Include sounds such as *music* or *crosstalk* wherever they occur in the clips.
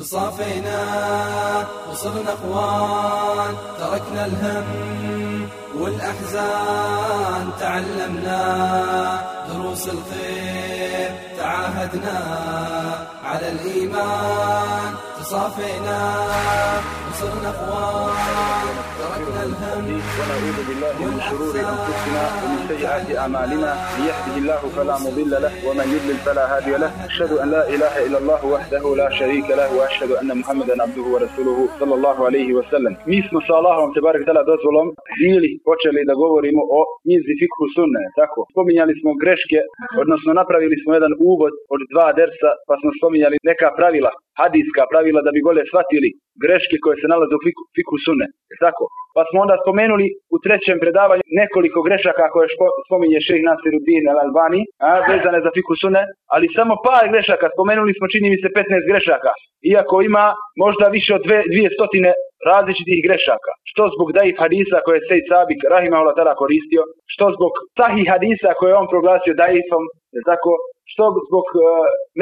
تصافينا وصرنا اخوان تركنا الهم والأحزان تعلمنا دروس الخير تعاهدنا على الإيمان. تصافينا وصرنا اخوان تركنا الهم ونعوذ بالله من شرور انفسنا ومن سيئات اعمالنا من يهده الله فلا مضل له ومن يضلل فلا هادي له اشهد ان لا اله الا الله وحده لا شريك له واشهد ان محمدا عبده ورسوله صلى الله عليه وسلم mi smo sa Allahom tebarek tala dozvolom bili počeli da govorimo o knjizi fikhu sunne tako spominjali smo greške odnosno napravili smo jedan uvod od dva dersa pa smo spominjali neka pravila hadijska pravila da bi gole shvatili greške koje se nalaze u fiku, fiku sunne. Tako? Pa smo onda spomenuli u trećem predavanju nekoliko grešaka koje spominje šejh Nasiruddin al-Albani, a vezane za fiku sunne, ali samo par grešaka, spomenuli smo čini mi se 15 grešaka, iako ima možda više od dve, dvije stotine različitih grešaka. Što zbog daif hadisa koje je Sejt Sabik rahimahullah tada koristio, što zbog sahih hadisa koje je on proglasio daifom, tako, što zbog uh,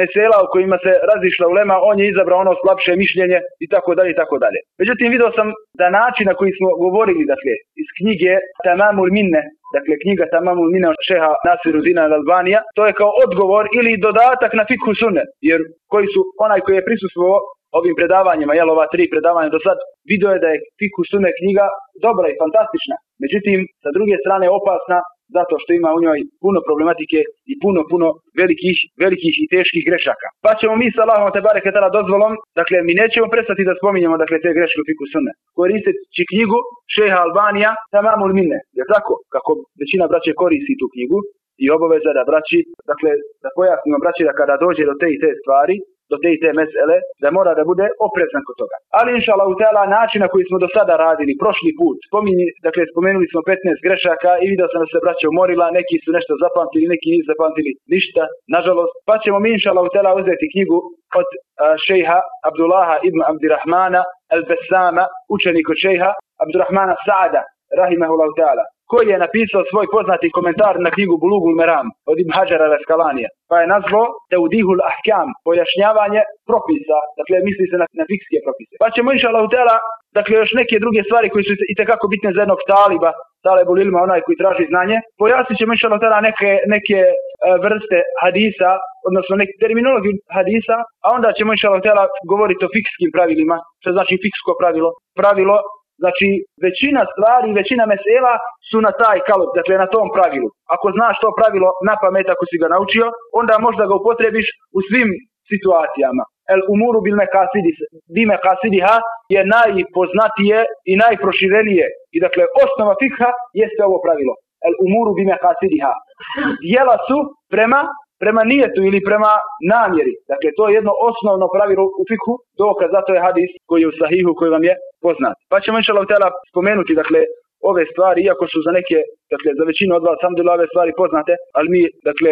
mesela u kojima se razišla ulema, on je izabrao ono slabše mišljenje i tako dalje i tako dalje. Međutim, vidio sam da način na koji smo govorili, dakle, iz knjige Tamamul Minne, dakle, knjiga Tamamul Minne od šeha Nasirudina Albanija, to je kao odgovor ili dodatak na fikhu sunne, jer koji su, onaj koji je prisustvovao ovim predavanjima, jel ova tri predavanja do sad, vidio je da je fikhu sunne knjiga dobra i fantastična. Međutim, sa druge strane opasna zato što ima u njoj puno problematike i puno, puno velikih, velikih i teških grešaka. Pa ćemo mi sa Allahom te bareke tada dozvolom, dakle mi nećemo prestati da spominjemo dakle te greške u fiku sunne. Koristeći knjigu šeha Albanija Tamamul Minne, je tako? Kako većina braće koristi tu knjigu i obaveza da braći, dakle da pojasnimo braći da kada dođe do te i te stvari, do te i te mesele, da mora da bude oprezan kod toga. Ali inša Allah, način koji smo do sada radili, prošli put, spominji, dakle, spomenuli smo 15 grešaka i vidio sam da se braća umorila, neki su nešto zapamtili, neki nisu zapamtili ništa, nažalost. Pa ćemo mi inša Allah, uzeti knjigu od šejha Abdullaha ibn Abdirahmana al-Bessama, učenik od šejha Abdurrahmana Sa'ada, rahimahullahu ta'ala koji je napisao svoj poznati komentar na knjigu Bulugul Meram od Ibn Hajara Raskalanija. Pa je nazvao Teudihul Ahkam, pojašnjavanje propisa, dakle misli se na, na fikske propise. Pa ćemo inša Allah dakle još neke druge stvari koje su i tekako bitne za jednog taliba, talibul ilma, onaj koji traži znanje, pojasnit ćemo inša Allah neke, neke e, vrste hadisa, odnosno neke terminologiju hadisa, a onda ćemo inša Allah govoriti o fikskim pravilima, što znači fiksko pravilo, pravilo Znači, većina stvari, većina mesela su na taj kalot, dakle na tom pravilu. Ako znaš to pravilo na pamet, ako si ga naučio, onda možda ga upotrebiš u svim situacijama. El umuru bil bime kasidiha je najpoznatije i najproširenije. I dakle, osnova fikha jeste ovo pravilo. El umuru bime kasidiha. Dijela su prema prema nijetu ili prema namjeri. Dakle, to je jedno osnovno pravilo u fikhu, dokaz zato je hadis koji je u sahihu koji vam je poznat. Pa ćemo inša Allah spomenuti, dakle, ove stvari, iako su za neke, dakle, za većinu od vas, alhamdulillah, ove stvari poznate, ali mi, dakle,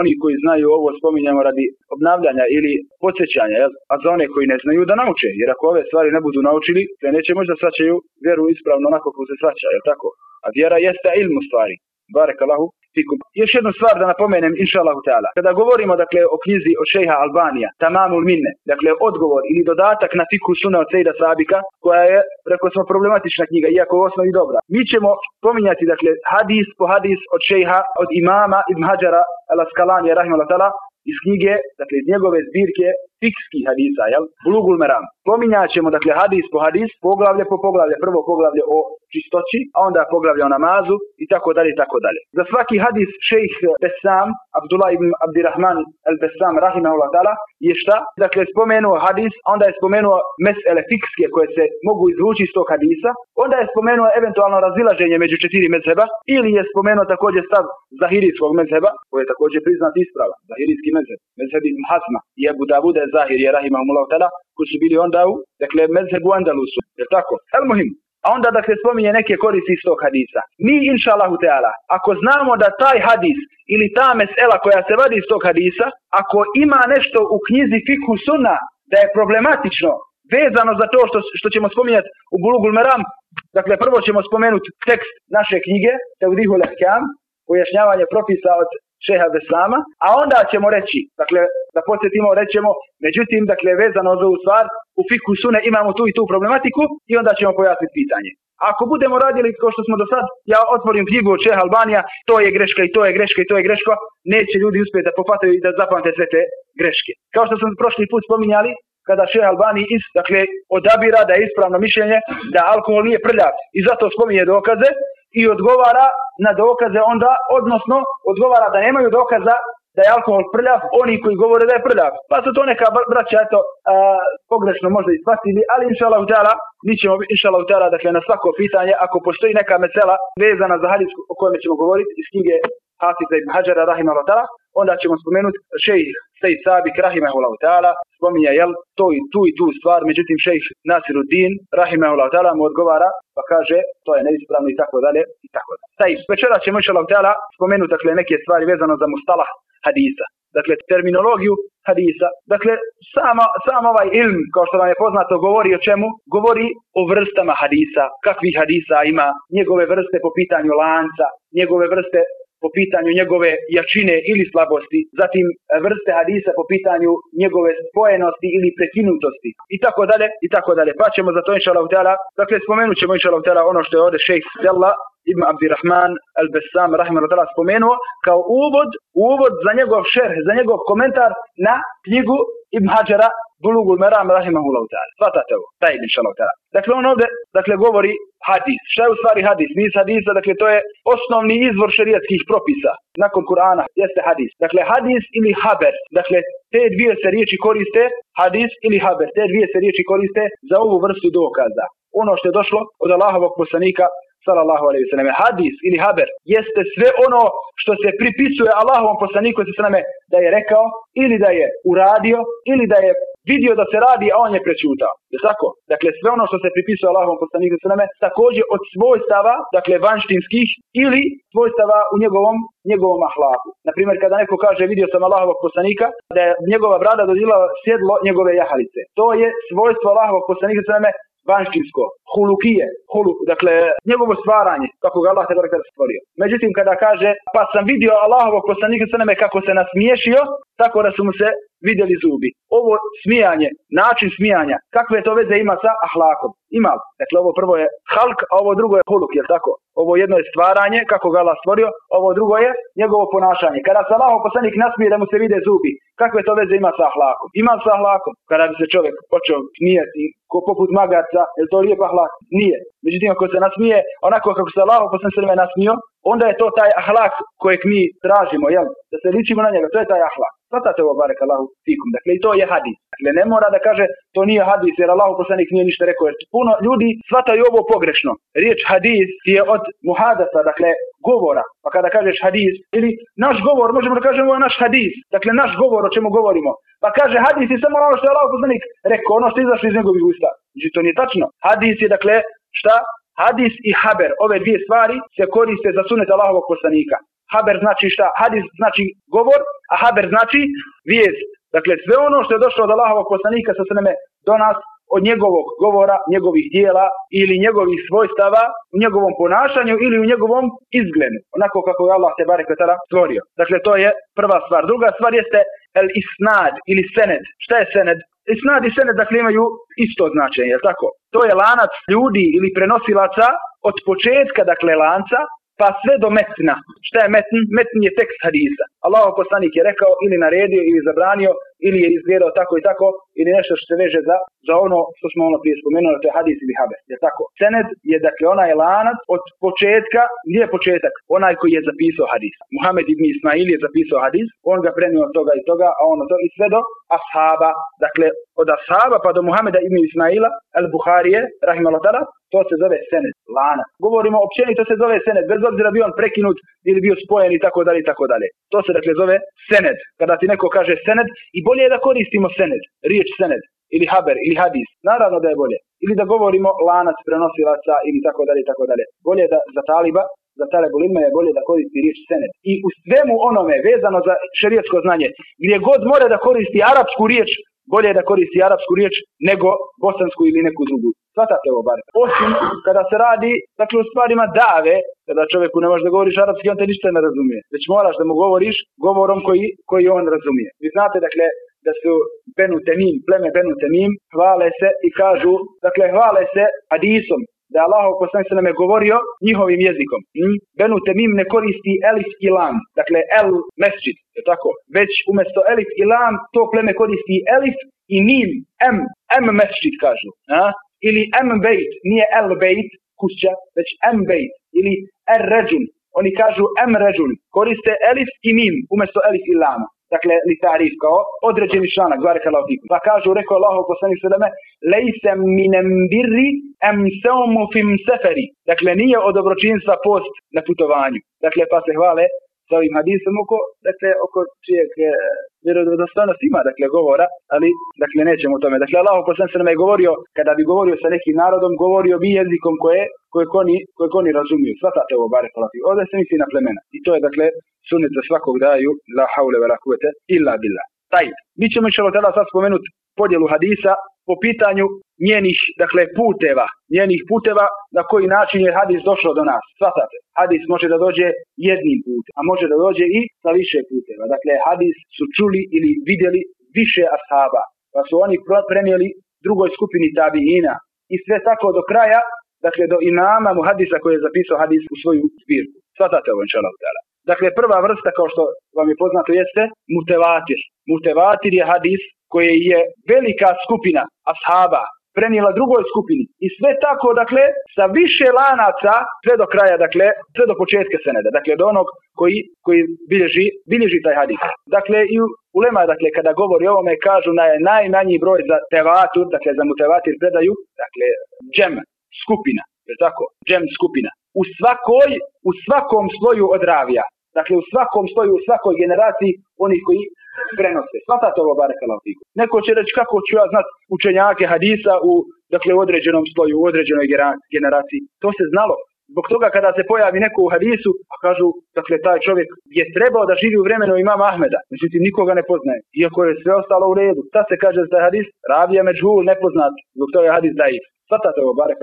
oni koji znaju ovo spominjamo radi obnavljanja ili podsjećanja, a za one koji ne znaju da nauče, jer ako ove stvari ne budu naučili, te neće možda svaćaju vjeru ispravno onako kako se svaća, jel tako? A vjera jeste ilmu stvari. Barek Allahu fikum. Još jednu stvar da napomenem, inša ta'ala. Kada govorimo, dakle, o knjizi od šeha Albanija, Tamamul Minne, dakle, odgovor ili dodatak na fiku suna od Sejda Sabika, koja je, rekao smo, problematična knjiga, iako u osnovi dobra. Mi ćemo pominjati, dakle, hadis po hadis od šeha, od imama Ibn Hađara, al-Askalani, rahimahullah iz knjige, dakle, iz njegove zbirke, fikski hadisa, jel? Bulugul Meram. Pominjat ćemo, dakle, hadis po hadis, poglavlje po poglavlje, prvo poglavlje o čistoći, a onda poglavlje o namazu i tako dalje i tako dalje. Za svaki hadis šejh Besam, Abdullah ibn Abdirahman al-Besam, rahimahullah ta'ala, je šta? Dakle, spomenuo hadis, onda je spomenuo mesele fikske koje se mogu izvući iz tog hadisa, onda je spomenuo eventualno razilaženje među četiri mezheba, ili je spomenuo također stav zahirijskog mezheba, koji je također priznat isprava, zahirijski mezheb, mezheb ibn Hazma i Abu Davuda Zahir je rahimahumullah ta'ala, koji su bili onda u, dakle, mezhebu Andalusu, je tako? El muhim, a onda dakle spominje neke koristi iz tog hadisa. Mi, inša Teala, ako znamo da taj hadis ili ta mesela koja se vadi iz tog hadisa, ako ima nešto u knjizi Fikhu Sunna da je problematično, vezano za to što, što ćemo spominjati u Bulugul Meram, dakle prvo ćemo spomenuti tekst naše knjige, Tevdihu Lehkam, pojašnjavanje propisa od šeha Veslama, a onda ćemo reći, dakle, da podsjetimo, rećemo, međutim, dakle, vezano za ovu stvar, u fiku sune imamo tu i tu problematiku i onda ćemo pojasniti pitanje. Ako budemo radili kao što smo do sad, ja otvorim knjigu od Čeha Albanija, to je greška i to je greška i to je greška, neće ljudi uspjeti da pofataju i da zapamte sve te greške. Kao što smo prošli put spominjali, kada Šeh Albani iz, dakle, odabira da je ispravno mišljenje da alkohol nije prljav i zato spominje dokaze i odgovara na dokaze onda, odnosno odgovara da nemaju dokaza da je alkohol prljav, oni koji govore da je prljav. Pa su to neka braća, eto, a, pogrešno možda ispatili, ali inša Allah mi ćemo, inša Allah dakle, na svako pitanje, ako postoji neka mesela vezana za hadis o kojem ćemo govoriti iz knjige Hafiza ibn Hađara, ta'ala, onda ćemo spomenuti šejih Sejid Sabik, rahimahullah ta'ala, spominje, jel, to i tu i tu stvar, međutim šejih Nasiruddin, rahimahullah ta'ala, mu odgovara, pa kaže, to je neispravno i tako dalje, i tako dalje. Taj, večera ćemo, inša Allah ta'ala, spomenuti, dakle, neke stvari vezano za mustalah hadisa. Dakle, terminologiju hadisa. Dakle, sama, sam ovaj ilm, kao što vam je poznato, govori o čemu? Govori o vrstama hadisa, kakvih hadisa ima, njegove vrste po pitanju lanca, njegove vrste po pitanju njegove jačine ili slabosti, zatim vrste hadisa po pitanju njegove spojenosti ili prekinutosti i tako dalje i tako dalje. Pa ćemo za to inša Allah, dakle spomenut ćemo inša Allah ono što je ovdje šejh Stella Ibn Abdirahman al-Bessam rahimahullah spomenuo kao uvod, uvod za njegov šerh, za njegov komentar na knjigu Ibn Hajara Bulugul Meram rahimahullah ta'ala. Svatate ovo, taj ta'ala. Dakle, on dakle, govori hadis. Šta je u stvari hadis? Nis hadisa, dakle, to je osnovni izvor šerijatskih propisa. Nakon Kur'ana jeste hadis. Dakle, hadis ili haber. Dakle, te dvije se riječi koriste, hadis ili haber. Te dvije se riječi koriste za ovu vrstu dokaza. Ono što je došlo od Allahovog poslanika sallallahu alejhi ve hadis ili haber jeste sve ono što se pripisuje Allahovom poslaniku sallallahu da je rekao ili da je uradio ili da je vidio da se radi, a on je prečutao. Je tako? Dakle, sve ono što se pripisuje Allahovom poslaniku sveme, također od svojstava, dakle, vanštinskih ili svojstava u njegovom, njegovom ahlaku. Naprimjer, kada neko kaže, vidio sam Allahovog poslanika, da je njegova brada dodila sjedlo njegove jahalice. To je svojstvo Allahovog poslanika sveme, vanštinsko, hulukije, huluk, dakle, njegovo stvaranje, kako ga Allah stvorio. Međutim, kada kaže, pa sam vidio Allahovog poslanika sveme kako se nasmiješio, tako da su mu se vidjeli zubi. Ovo smijanje, način smijanja, kakve to veze ima sa ahlakom? Ima. Dakle, ovo prvo je halk, a ovo drugo je huluk, jel tako? Ovo jedno je stvaranje, kako ga Allah stvorio, ovo drugo je njegovo ponašanje. Kada se Allah poslanik nasmije da mu se vide zubi, kakve to veze ima sa ahlakom? Ima sa ahlakom. Kada bi se čovjek počeo smijeti, ko poput magaca, je to lijep ahlak? Nije. Međutim, ako se nasmije onako kako se Allah poslanik nasmio, onda je to taj ahlak kojeg mi tražimo, jel? Da se ličimo na njega, to je taj ahlak. Svatate ovo barek Allahu fikum. Dakle, i to je hadis. Dakle, ne mora da kaže to nije hadis, jer Allahu poslanik nije ništa rekao. Jer puno ljudi shvataju ovo pogrešno. Riječ hadis je od muhadasa, dakle, govora. Pa kada kažeš hadis, ili naš govor, možemo da kažemo naš hadis. Dakle, naš govor o čemu govorimo. Pa kaže hadis je samo ono što je Allahu poslanik rekao, ono što je izašlo iz njegovih usta. Znači, to nije tačno. Hadis je, dakle, šta? Hadis i haber, ove dvije stvari se koriste za sunet Allahovog poslanika. Haber znači šta? Hadis znači govor, a haber znači vijest. Dakle, sve ono što je došlo od Allahovog poslanika sa sveme do nas, od njegovog govora, njegovih dijela ili njegovih svojstava u njegovom ponašanju ili u njegovom izgledu. Onako kako je Allah te barek stvorio. Dakle, to je prva stvar. Druga stvar jeste el isnad ili sened. Šta je sened? Isnad i sened dakle imaju isto značenje, je tako? To je lanac ljudi ili prenosilaca od početka dakle lanca pa sve do metna. Šta je metn? Metn je tekst hadisa. Allah poslanik je rekao ili naredio ili zabranio ili je izgledao tako i tako ili nešto što se veže za, za ono što smo ono prije spomenuli, to je hadis ili haber. Je tako? Sened je dakle onaj lanac od početka, gdje je početak? Onaj koji je zapisao hadis. Muhammed ibn Ismail je zapisao hadis, on ga prenio od toga i toga, a ono to i sve do ashaba. Dakle, od ashaba pa do Muhameda ibn Ismaila, al-Buharije, rahimallahu to se zove sened, lana. Govorimo općenito se zove sened, bez obzira bio on prekinut ili bio spojen i tako dalje i tako dalje. To se dakle zove sened. Kada ti neko kaže sened i bolje je da koristimo sened, riječ sened ili haber ili hadis. Naravno da je bolje. Ili da govorimo lanac prenosilaca ili tako dalje tako dalje. Bolje da za taliba za talebul je bolje da koristi riječ sened. I u svemu onome vezano za šerijetsko znanje, gdje god mora da koristi arapsku riječ, bolje je da koristi arapsku riječ nego bosansku ili neku drugu. Svatate ovo bar. Osim kada se radi, dakle u stvarima dave, kada čovjeku ne možeš da govoriš arapski, on te ništa ne razumije. Već moraš da mu govoriš govorom koji, koji on razumije. Vi znate, dakle, da su Benu Temim, pleme Benu Temim, hvale se i kažu, dakle hvale se hadisom, da je Allah poslanik se nam je govorio njihovim jezikom. Hm? Benu Temim ne koristi elif i lam, dakle el mesjid, je tako? Već umjesto elif i lam to pleme koristi elif i mim, em, em mesjid kažu. A? Ili em bejt, nije el bejt, kuća, već em. Ili er oni kažu em koriste elif i mim umjesto elif i lama dakle li tarif kao određeni članak, barek Allah Pa kažu, rekao Allah poslanik sveme, lejse minem birri em seumu fim seferi. Dakle, nije od dobročinstva post na putovanju. Dakle, pa se hvale sa ovim hadisom oko, dakle, oko čijeg e, vjerodostojnost ima, dakle, govora, ali, dakle, nećemo o tome. Dakle, Allah poslanik sveme je govorio, kada bi govorio sa nekim narodom, govorio bi jezikom koje, koje oni, koje oni razumiju. Svatate ovo, barek Allah Ovdje se misli na plemena. I to je, dakle, sunet za svakog daju, la haule vela kuvete, illa billah. Taj, mi ćemo inšalo tada sad spomenuti podjelu hadisa po pitanju njenih, dakle, puteva, njenih puteva na koji način je hadis došao do nas. Svatate, hadis može da dođe jednim putem, a može da dođe i sa više puteva. Dakle, hadis su čuli ili vidjeli više ashaba, pa su oni prenijeli drugoj skupini tabiina i sve tako do kraja, dakle, do imama mu hadisa koji je zapisao hadis u svoju zbirku. Svatate ovo, inšalav Dakle, prva vrsta, kao što vam je poznato, jeste mutevatir. Mutevatir je hadis koji je velika skupina ashaba prenijela drugoj skupini. I sve tako, dakle, sa više lanaca sve do kraja, dakle, sve do početka seneda. Dakle, do onog koji, koji bilježi, bilježi taj hadis. Dakle, i ulema, dakle, kada govori o ovome, kažu na najmanji broj za tevatur, dakle, za mutevatir predaju, dakle, džem, skupina, je tako, džem skupina. U svakoj, u svakom sloju od ravija. Dakle, u svakom sloju, u svakoj generaciji, oni koji prenose. Svatate ovo bareka Neko će reći kako ću ja znat učenjake hadisa u, dakle, u određenom sloju, u određenoj generaciji. To se znalo. Zbog toga kada se pojavi neko u hadisu, kažu, dakle, taj čovjek je trebao da živi u vremenu imama Ahmeda. Međutim, nikoga ne poznaje. Iako je sve ostalo u redu. Šta se kaže za hadis? Ravija međhul, nepoznat. Zbog toga je hadis daif. Svatate ovo, barek.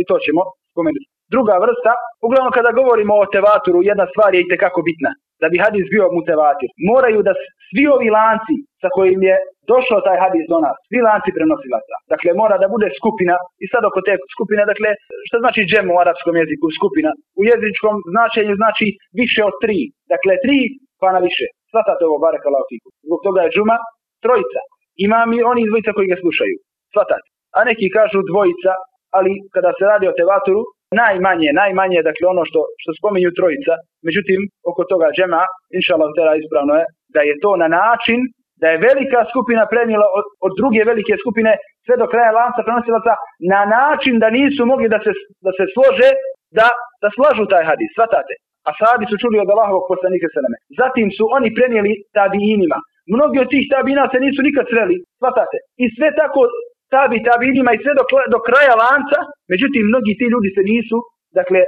I to ćemo spomenuti. Druga vrsta, uglavnom kada govorimo o tevaturu, jedna stvar je i tekako bitna. Da bi hadis bio mutevatir. Moraju da svi ovi lanci sa kojim je došao taj hadis do nas, svi lanci prenosilaca. Dakle, mora da bude skupina i sad oko te skupine, dakle, što znači džem u arapskom jeziku, skupina? U jezičkom značenju znači više od tri. Dakle, tri pa na više. Svatate ovo, barek Zbog toga je džuma trojica. Imam i oni dvojica koji ga slušaju. Svatate. A neki kažu dvojica, ali kada se radi o tevatoru, najmanje, najmanje, dakle ono što, što spominju trojica, međutim, oko toga džema, inša Allah, ispravno je, da je to na način da je velika skupina prenijela od, od druge velike skupine sve do kraja lanca prenosilaca na način da nisu mogli da se, da se slože, da, da slažu taj hadis, svatate. A sahabi su čuli od Allahovog poslanika sveme. Zatim su oni prenijeli tabiinima. Mnogi od tih tabina se nisu nikad sreli, svatate. I sve tako tabi tabinima i sve do, do kraja lanca, međutim mnogi ti ljudi se nisu, dakle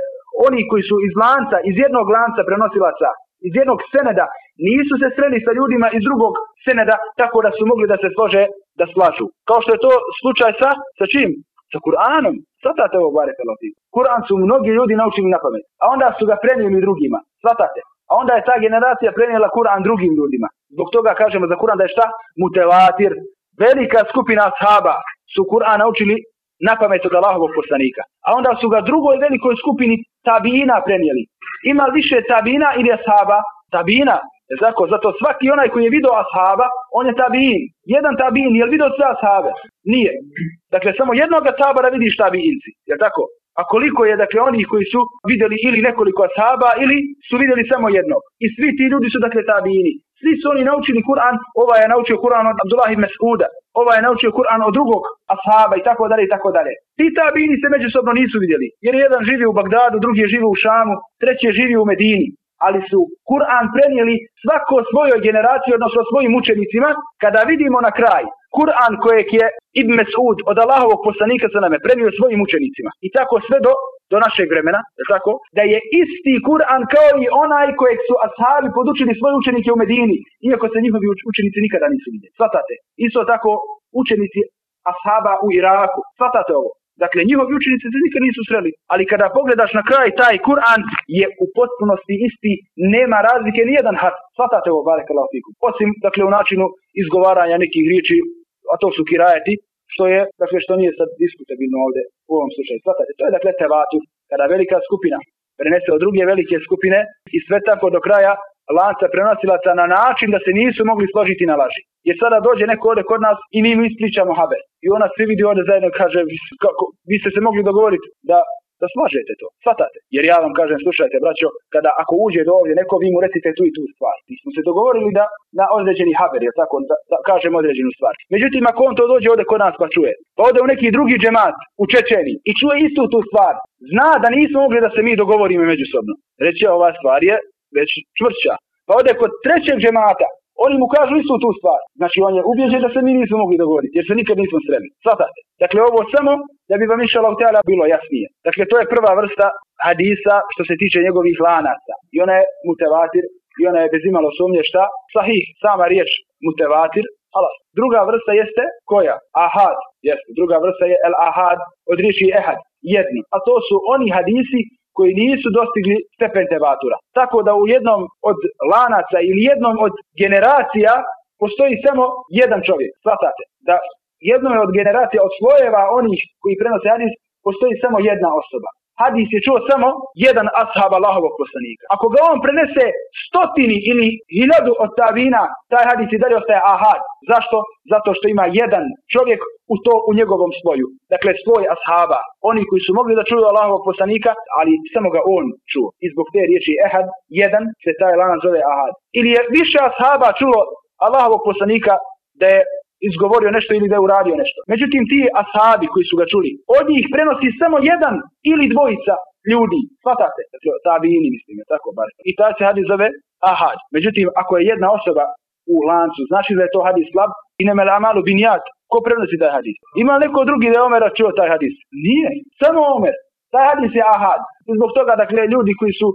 oni koji su iz lanca, iz jednog lanca prenosilaca, iz jednog seneda, nisu se sreli sa ljudima iz drugog seneda tako da su mogli da se slože da slažu. Kao što je to slučaj sa, sa čim? Sa Kur'anom. Svatate ovo bare Kur'an su mnogi ljudi naučili na pamet, a onda su ga prenijeli drugima. Svatate. A onda je ta generacija prenijela Kur'an drugim ljudima. Zbog toga kažemo za Kur'an da je šta? Mutevatir. Velika skupina ashaba su Kur'an naučili na pamet od Allahovog poslanika. A onda su ga drugoj velikoj skupini tabina prenijeli. Ima više tabina ili ashaba? Tabina. Zato, zato svaki onaj koji je vidio ashaba, on je tabin. Jedan tabin, je li vidio sve ashabe? Nije. Dakle, samo jednoga tabara vidiš tabinci. Je tako? A koliko je, dakle, onih koji su vidjeli ili nekoliko ashaba ili su vidjeli samo jednog. I svi ti ljudi su, dakle, tabini. Svi su oni naučili Kur'an, ovaj je naučio Kur'an od Abdullah ibn Mas'uda, ovaj je naučio Kur'an od drugog ashaba i tako dalje i tako dalje. Ti tabini se međusobno nisu vidjeli, jer jedan živi u Bagdadu, drugi živi u Šamu, treći živi u Medini. Ali su Kur'an prenijeli svako svojoj generaciji, odnosno svojim učenicima, kada vidimo na kraj Kur'an kojeg je Ibn Mesud od Allahovog poslanika sa name prenio svojim učenicima. I tako sve do, do našeg vremena, je tako? Da je isti Kur'an kao i onaj kojeg su ashabi podučili svoje učenike u Medini, iako se njihovi učenici nikada nisu vidjeli. Svatate. Isto tako učenici ashaba u Iraku. Svatate ovo. Dakle, njihovi učenici se nikad nisu sreli. Ali kada pogledaš na kraj, taj Kur'an je u potpunosti isti, nema razlike ni jedan harf. Svatate ovo, barek Osim, dakle, u načinu izgovaranja nekih riječi, a to su kirajeti, što je, dakle, što nije sad diskutabilno ovdje u ovom slučaju. Svatate, to je, dakle, tevatu, kada velika skupina prenese od druge velike skupine i sve tako do kraja lanca prenosilaca na način da se nisu mogli složiti na laži. Jer sada dođe neko ovdje kod nas i mi mu ispričamo haber. I ona svi vidi ovdje zajedno kaže, kako, vi ste se mogli dogovoriti da da slažete to, shvatate. Jer ja vam kažem, slušajte, braćo, kada ako uđe do ovdje neko, vi mu recite tu i tu stvar. Mi smo se dogovorili da na određeni haber, jer tako, da, da kažem određenu stvar. Međutim, ako on to dođe ovdje kod nas pa čuje, pa ode u neki drugi džemat u Čečeni i čuje istu tu stvar, zna da nismo mogli da se mi dogovorimo međusobno. Reći ova stvar je već čvršća. Pa ode kod trećeg džemata, oni mu kažu istu tu stvar. Znači on je ubjeđen da se mi nismo mogli dogovoriti, jer se nikad nismo sreli. Svatate. Dakle, ovo samo da bi vam išala u bilo jasnije. Dakle, to je prva vrsta hadisa što se tiče njegovih lanaca. I ona je mutevatir, i ona je bez imalo sumnje šta? Sahih, sama riječ mutevatir, Alas. Druga vrsta jeste koja? Ahad. Jeste. Druga vrsta je el ahad od riječi ehad. Jedni. A to su oni hadisi koji nisu dostigli stepen tevatura. Tako da u jednom od lanaca ili jednom od generacija postoji samo jedan čovjek. Svatate. Da jednoj od generacija od slojeva onih koji prenose hadis postoji samo jedna osoba hadis je čuo samo jedan ashab Allahovog poslanika. Ako ga on prenese stotini ili hiljadu od tavina, taj hadis i dalje ostaje ahad. Zašto? Zato što ima jedan čovjek u to u njegovom svoju. Dakle, svoj ashaba. Oni koji su mogli da čuju Allahovog poslanika, ali samo ga on čuo. I zbog te riječi ehad, jedan se taj lanac zove ahad. Ili je više ashaba čulo Allahovog poslanika da je izgovorio nešto ili da je uradio nešto. Međutim, ti ashabi koji su ga čuli, od njih prenosi samo jedan ili dvojica ljudi. Svatate? Dakle, tabini mislim, tako bar. I ta se hadis zove ahad. Međutim, ako je jedna osoba u lancu, znači da je to hadis slab i ne amalu binjat, ko prenosi taj hadis? Ima neko drugi da je Omer čuo taj hadis? Nije, samo Omer. Taj hadis je ahad. I zbog toga, dakle, ljudi koji su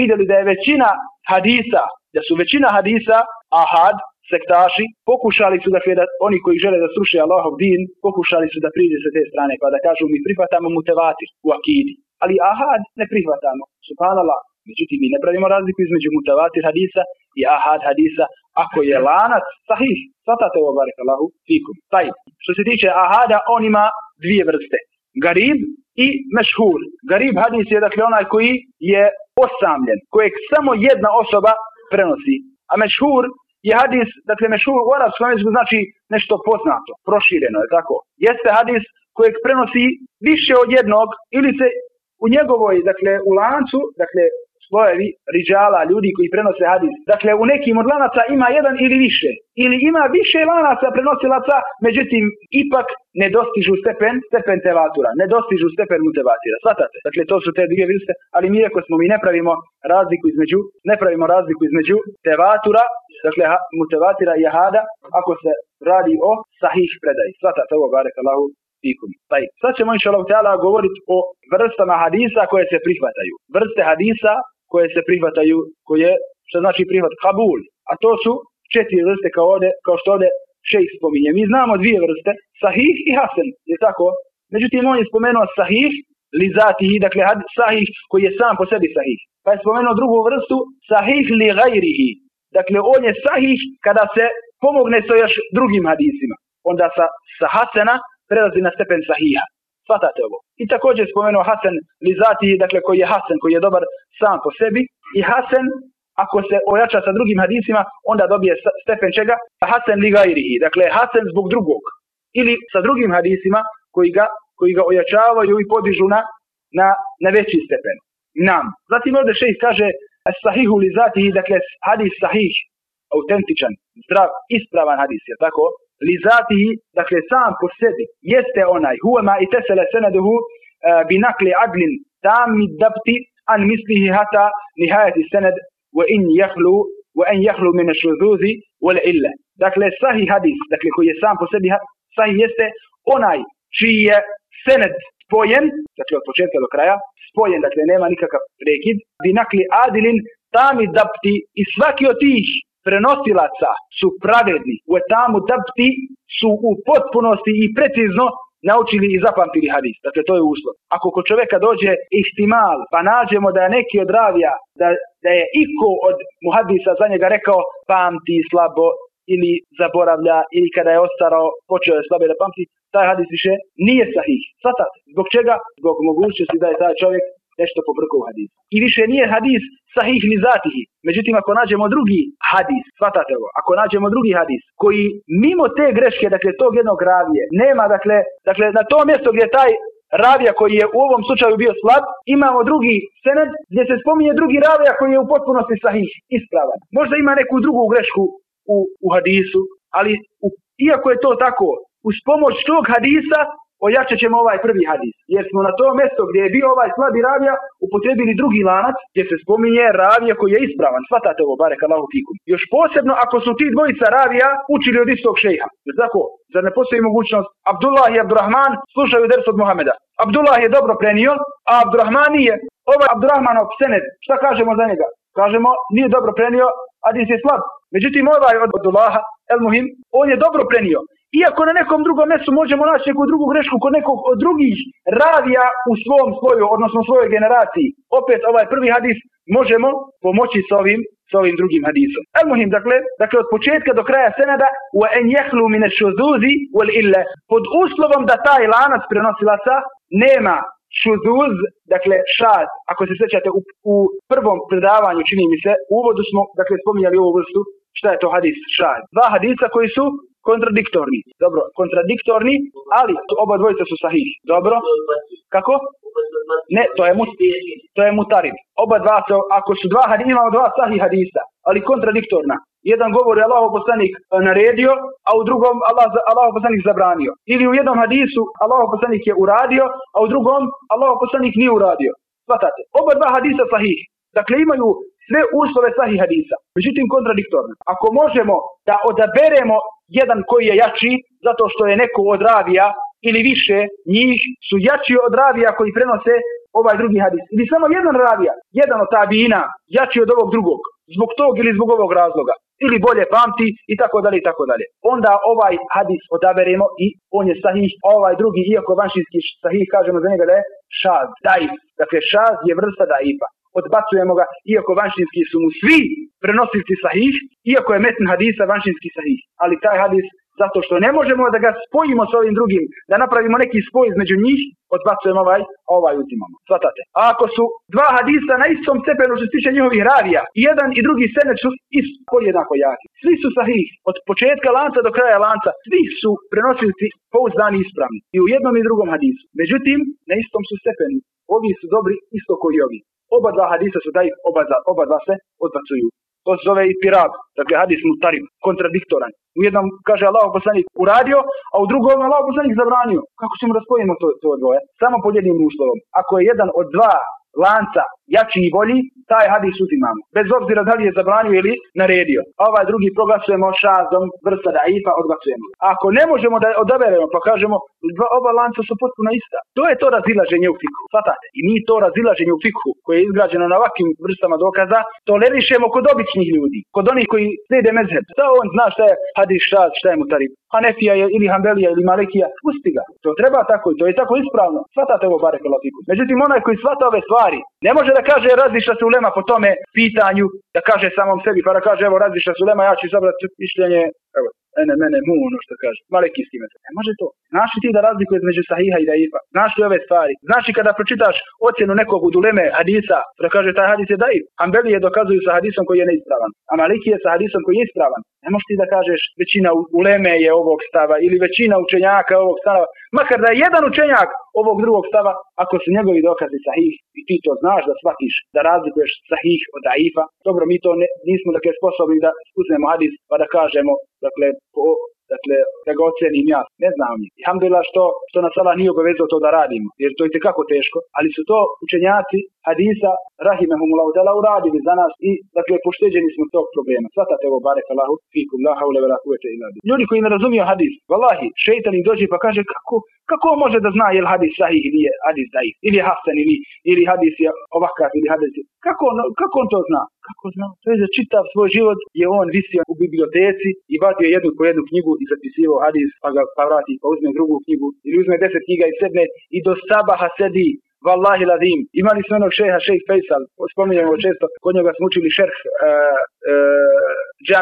vidjeli da je većina hadisa, da su većina hadisa ahad, sektaši, pokušali su dakle da oni koji žele da sruše Allahov din, pokušali su da priđe sa te strane pa da kažu mi prihvatamo mutevati u akidi. Ali ahad ne prihvatamo. Subhanallah. Međutim, mi ne pravimo razliku između mutavatir hadisa i ahad hadisa ako je lanac sahih. Svatate ovo barek Allahu fikum. Taj. Što se tiče ahada, on ima dvije vrste. Garib i mešhur. Garib hadis je dakle onaj koji je osamljen, kojeg samo jedna osoba prenosi. A mešhur je hadis, dakle mešur u arabskom jeziku znači nešto poznato, prošireno, je tako? Jeste hadis kojeg prenosi više od jednog ili se u njegovoj, dakle u lancu, dakle slojevi riđala, ljudi koji prenose hadis. Dakle, u nekim od lanaca ima jedan ili više. Ili ima više lanaca prenosilaca, međutim, ipak ne dostižu stepen, stepen tevatura, ne dostižu stepen mutevatira. Svatate? Dakle, to su te dvije vrste, ali mi ako smo, mi ne pravimo razliku između, ne pravimo razliku između tevatura, dakle, mutevatira i hada, ako se radi o sahih predaj. Svatate ovo, barek Allahu, fikum. Taj. Sad ćemo inša Allah govoriti o vrstama hadisa koje se prihvataju. Vrste hadisa koje se prihvataju, koje, što znači prihvat kabul. A to su četiri vrste kao, ovdje, kao što ovdje šejh spominje. Mi znamo dvije vrste, sahih i hasen, je tako? Međutim, on je spomenuo sahih, li zatihi, dakle sahih koji je sam po sebi sahih. Pa je spomenuo drugu vrstu, sahih li gajrihi. Dakle, on je sahih kada se pomogne sa još drugim hadisima. Onda sa, sa hasena prelazi na stepen sahiha. Svatate ovo. I također spomenuo Hasan Lizati, dakle koji je Hasan, koji je dobar sam po sebi. I Hasan, ako se ojača sa drugim hadisima, onda dobije stepen čega? Hasan Ligairihi, dakle Hasan zbog drugog. Ili sa drugim hadisima koji ga, koji ga ojačavaju i podižu na, na, na veći stepen. Nam. Zatim ovdje šeist kaže sahihu li dakle hadis sahih, autentičan, zdrav, ispravan hadis, je tako? li dakle sam po sebi, jeste onaj, huwa ma itesele seneduhu uh, bi nakli adlin tami dabti nihajati sened wa in jahlu wa en jahlu min šuzuzi wal illa. Dakle, sahih hadis, dakle koji je sam po sebi sahih jeste onaj čiji je sened spojen, dakle od početka do kraja, spojen, dakle nema nikakav prekid, bi nakli adilin tami dabti i svaki od tih prenosilaca su pravedni, u etamu dabti su u potpunosti i precizno naučili i zapamtili hadis. Dakle, to je uslov. Ako kod čovjeka dođe ihtimal, pa nađemo da je neki od ravija, da, da je iko od muhadisa za njega rekao pamti slabo ili zaboravlja ili kada je ostarao počeo je slabe da pamti, taj hadis više nije sahih. Svatate. Zbog čega? Zbog mogućnosti da je taj čovjek nešto pobrkao u hadisu. I više nije hadis sahih ni zatihi. Međutim, ako nađemo drugi hadis, shvatate ovo, ako nađemo drugi hadis, koji mimo te greške, dakle, tog jednog ravije, nema, dakle, dakle, na to mjesto gdje taj ravija koji je u ovom slučaju bio slab, imamo drugi sened gdje se spominje drugi ravija koji je u potpunosti sahih, ispravan. Možda ima neku drugu grešku u, u hadisu, ali u, iako je to tako, uz pomoć tog hadisa ojačat ćemo ovaj prvi hadis. Jer smo na to mjesto gdje je bio ovaj slabi ravija upotrebili drugi lanac gdje se spominje ravija koji je ispravan. Svatate ovo, bare Allahu fikum. Još posebno ako su ti dvojica ravija učili od istog šejha. Jer zar ne postoji mogućnost Abdullah i Abdurrahman slušaju ders od Muhameda. Abdullah je dobro prenio, a Abdurrahman nije. Ovaj Abdurrahmanov sened, šta kažemo za njega? Kažemo, nije dobro prenio, a je slab. Međutim, ovaj od Abdullaha, El Muhim, on je dobro prenio. Iako na nekom drugom mjestu možemo naći neku drugu grešku kod nekog od drugih radija u svom svoju, odnosno svojoj generaciji. Opet ovaj prvi hadis možemo pomoći s ovim s ovim drugim hadisom. El muhim, dakle, dakle od početka do kraja senada wa en jehlu mine šuzuzi wal ille pod uslovom da taj lanac prenosilaca nema šuzuz, dakle šad, ako se sjećate u, u prvom predavanju, čini mi se, u uvodu smo, dakle, spominjali ovu vrstu, šta je to hadis šad. Dva hadisa koji su kontradiktorni. Dobro, kontradiktorni, ali oba dvojica su sahih. Dobro? Kako? Ne, to je, mut, to je mutarin. Oba dva se, ako su dva imamo dva sahih hadisa, ali kontradiktorna. Jedan govori Allah poslanik e, naredio, a u drugom Allah, Allah poslanik zabranio. Ili u jednom hadisu Allah poslanik je uradio, a u drugom Allah poslanik nije uradio. Svatate. Oba dva hadisa sahih. Dakle, imaju sve uslove sahih hadisa. Međutim, kontradiktorno. Ako možemo da odaberemo jedan koji je jači, zato što je neko od ravija ili više njih su jači od ravija koji prenose ovaj drugi hadis. Ili samo jedan ravija, jedan od tabina, jači od ovog drugog. Zbog tog ili zbog ovog razloga. Ili bolje pamti i tako dalje i tako dalje. Onda ovaj hadis odaberemo i on je sahih, a ovaj drugi, iako vanšinski sahih, kažemo za njega da je šaz, daif. Dakle, šaz je vrsta daifa odbacujemo ga, iako vanšinski su mu svi prenosilci sahih, iako je metin hadisa vanšinski sahih. Ali taj hadis, zato što ne možemo da ga spojimo s ovim drugim, da napravimo neki spoj između njih, odbacujemo ovaj, ovaj uzimamo. Svatate. A ako su dva hadisa na istom stepenu što se tiče njihovih ravija, i jedan i drugi senet su isto jednako jaki. Svi su sahih, od početka lanca do kraja lanca, svi su prenosilci pouzdani ispravni. I u jednom i drugom hadisu. Međutim, na istom su stepenu. Ovi su dobri isto koji ovi. Oba dva hadisa su da oba, oba dva se odbacuju. To se zove i pirab, dakle hadis mutarib, kontradiktoran. U jednom kaže Allah poslanik uradio, a u drugom Allah poslanik zabranio. Kako ćemo da spojimo to, to dvoje? Samo pod jednim uslovom. Ako je jedan od dva lanca jači i bolji, taj hadis uzimamo. Bez obzira da li je zabranio ili naredio. A ovaj drugi proglasujemo šazom, vrsta da ipa odbacujemo. ako ne možemo da odaberemo, pa kažemo dva, oba lanca su potpuno ista. To je to razilaženje u fikhu. Svatate. I mi to razilaženje u fikhu, koje je izgrađeno na ovakvim vrstama dokaza, tolerišemo kod običnih ljudi. Kod onih koji slijede mezheb. Da on zna šta je hadis šaz, šta je mutarib. Hanefija je ili Hanbelija ili Malekija, pusti ga. To treba tako i to je tako ispravno. Svatate ovo bare fiku. Međutim, onaj koji svata ove stvari, ne može da kaže različita se ulema po tome pitanju, da kaže samom sebi, pa da kaže evo različita se ulema, ja ću izabrati mišljenje, evo, mene, mene, mu, ono što kaže, malekijski metod. Ne može to. Znaš ti da razlikuje između sahiha i daifa? Znaš li ove stvari? Znaš li kada pročitaš ocjenu nekog u duleme hadisa, da kaže taj hadis je daif? je dokazuju sa hadisom koji je neispravan, a Maliki je sa hadisom koji je ispravan. Ne možeš ti da kažeš većina uleme je ovog stava ili većina učenjaka ovog stava. Makar da je jedan učenjak ovog drugog stava, ako su njegovi dokazi sahih i ti to znaš da shvatiš, da razlikuješ sahih od daifa, dobro mi to ne, nismo dakle sposobni da uzmemo hadis pa da kažemo dakle po dakle, da ga ocenim ja, ne znam. Alhamdulillah što, što nas Allah nije obavezao to da radimo, jer to je kako teško, ali su to učenjaci hadisa, rahimahumullah, da uradili za nas i, dakle, pošteđeni smo tog problema. Svatate ovo, barek Allahu, fikum, la haule vela kuvete ila Ljudi koji ne razumiju hadis, vallahi, šeitan im dođe pa kaže kako, kako može da zna je li hadis sahih ili je hadis daif, ili je hasan ili, ili hadis je ovakav ili hadis je, kako, kako on to zna? Kako znam? To je za čitav svoj život je on visio u biblioteci i vadio jednu po jednu knjigu i zapisivao hadis, pa ga pa vrati, pa uzme drugu knjigu ili uzme deset knjiga i sedne i do sabaha sedi Wallahi ladim. Imali smo onog šeha, šejh Faisal, spominjamo često, kod njega smo učili šerh uh,